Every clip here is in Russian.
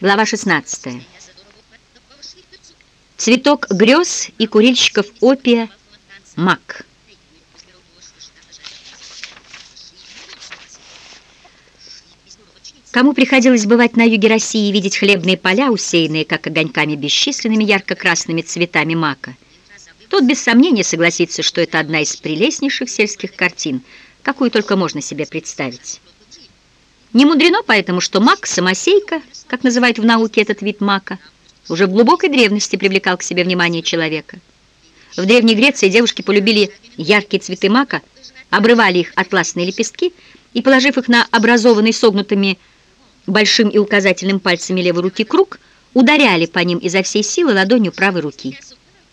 Глава 16. Цветок грез и курильщиков опия мак. Кому приходилось бывать на юге России и видеть хлебные поля, усеянные, как огоньками, бесчисленными ярко-красными цветами мака, тот без сомнения согласится, что это одна из прелестнейших сельских картин, какую только можно себе представить. Не мудрено поэтому, что мак, самосейка, как называют в науке этот вид мака, уже в глубокой древности привлекал к себе внимание человека. В Древней Греции девушки полюбили яркие цветы мака, обрывали их атласные лепестки и, положив их на образованный согнутыми большим и указательным пальцами левой руки круг, ударяли по ним изо всей силы ладонью правой руки.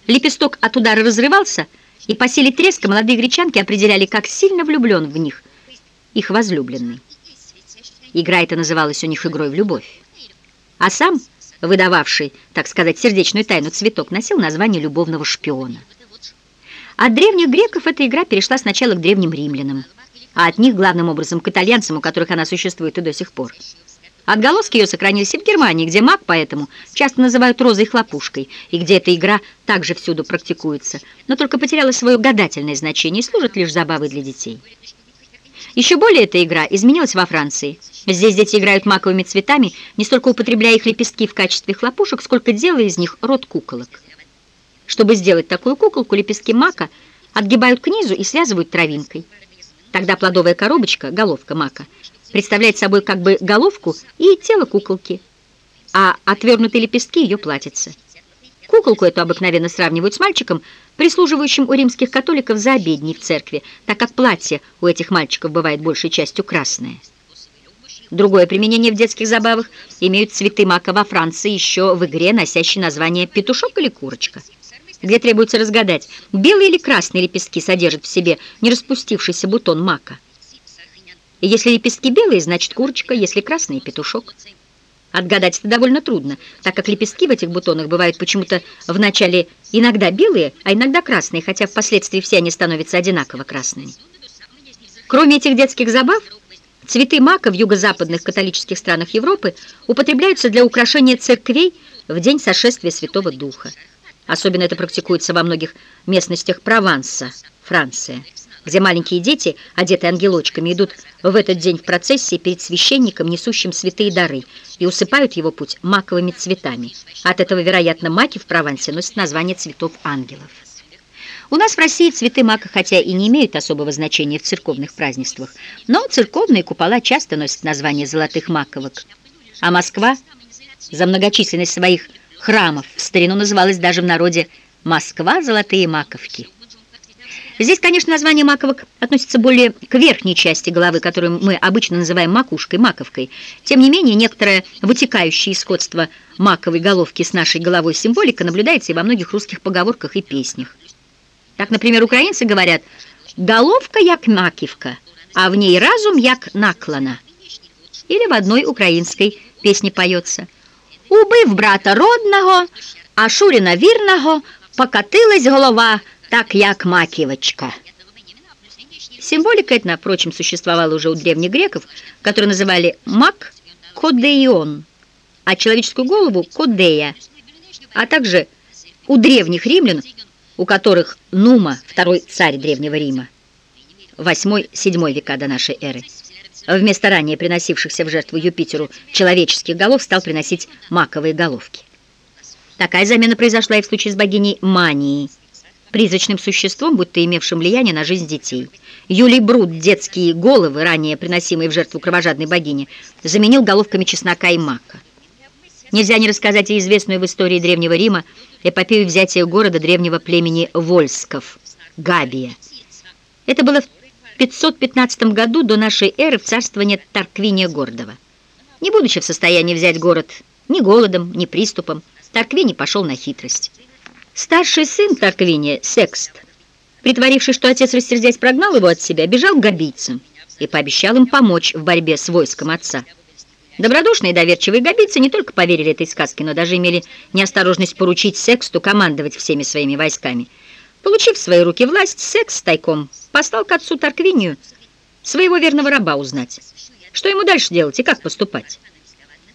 Лепесток от удара разрывался, и по силе треска молодые гречанки определяли, как сильно влюблен в них их возлюбленный. Игра эта называлась у них игрой в любовь. А сам, выдававший, так сказать, сердечную тайну цветок, носил название любовного шпиона. От древних греков эта игра перешла сначала к древним римлянам, а от них, главным образом, к итальянцам, у которых она существует и до сих пор. Отголоски ее сохранились и в Германии, где маг поэтому часто называют розой хлопушкой, и где эта игра также всюду практикуется, но только потеряла свое гадательное значение и служит лишь забавой для детей. Еще более эта игра изменилась во Франции. Здесь дети играют маковыми цветами, не столько употребляя их лепестки в качестве хлопушек, сколько делая из них род куколок. Чтобы сделать такую куколку, лепестки мака отгибают к низу и связывают травинкой. Тогда плодовая коробочка, головка мака, представляет собой как бы головку и тело куколки, а отвернутые лепестки ее платятся. Куколку эту обыкновенно сравнивают с мальчиком, прислуживающим у римских католиков за обедней в церкви, так как платье у этих мальчиков бывает большей частью красное. Другое применение в детских забавах имеют цветы мака во Франции еще в игре, носящей название «петушок» или «курочка», где требуется разгадать, белые или красные лепестки содержат в себе не распустившийся бутон мака. Если лепестки белые, значит курочка, если красные – петушок. Отгадать это довольно трудно, так как лепестки в этих бутонах бывают почему-то вначале иногда белые, а иногда красные, хотя впоследствии все они становятся одинаково красными. Кроме этих детских забав, цветы мака в юго-западных католических странах Европы употребляются для украшения церквей в день сошествия Святого Духа. Особенно это практикуется во многих местностях Прованса, Франция где маленькие дети, одетые ангелочками, идут в этот день в процессии перед священником, несущим святые дары, и усыпают его путь маковыми цветами. От этого, вероятно, маки в Провансе носят название цветов ангелов. У нас в России цветы мака, хотя и не имеют особого значения в церковных празднествах, но церковные купола часто носят название золотых маковок. А Москва за многочисленность своих храмов в старину называлась даже в народе «Москва золотые маковки». Здесь, конечно, название маковок относится более к верхней части головы, которую мы обычно называем макушкой, маковкой. Тем не менее, некоторое вытекающее исходство маковой головки с нашей головой символика наблюдается и во многих русских поговорках и песнях. Так, например, украинцы говорят «головка як макивка, а в ней разум як наклана». Или в одной украинской песне поется «Убив брата родного, а Шурина вірного, покатилась голова так як макивочка. Символика эта, впрочем, существовала уже у древних греков, которые называли мак кодеион, а человеческую голову кодея, а также у древних римлян, у которых Нума, второй царь Древнего Рима, 8-7 века до нашей эры, вместо ранее приносившихся в жертву Юпитеру человеческих голов стал приносить маковые головки. Такая замена произошла и в случае с богиней Манией, призрачным существом, будто имевшим влияние на жизнь детей. Юлий Брут детские головы, ранее приносимые в жертву кровожадной богине, заменил головками чеснока и мака. Нельзя не рассказать и известную в истории Древнего Рима эпопею взятия города древнего племени Вольсков, Габия. Это было в 515 году до нашей эры в царствование Тарквиния Гордова. Не будучи в состоянии взять город ни голодом, ни приступом, Тарквини пошел на хитрость. Старший сын Тарквиния, Секст, притворившись, что отец, растерзясь, прогнал его от себя, бежал к габийцам и пообещал им помочь в борьбе с войском отца. Добродушные и доверчивые габийцы не только поверили этой сказке, но даже имели неосторожность поручить Сексту командовать всеми своими войсками. Получив в свои руки власть, Секс тайком послал к отцу Тарквинию своего верного раба узнать, что ему дальше делать и как поступать.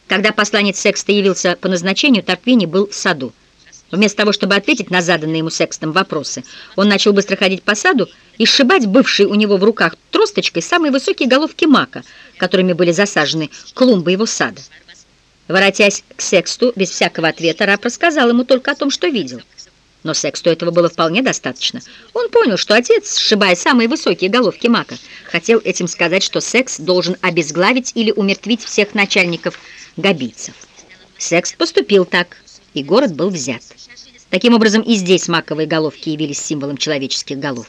Когда посланец Секста явился по назначению, Тарквини был в саду. Вместо того, чтобы ответить на заданные ему Секстом вопросы, он начал быстро ходить по саду и сшибать бывшие у него в руках тросточкой самые высокие головки мака, которыми были засажены клумбы его сада. Воротясь к Сексту без всякого ответа, раб рассказал ему только о том, что видел. Но Сексту этого было вполне достаточно. Он понял, что отец, сшибая самые высокие головки мака, хотел этим сказать, что Секс должен обезглавить или умертвить всех начальников габийцев. Секст поступил так, и город был взят. Таким образом, и здесь маковые головки явились символом человеческих голов.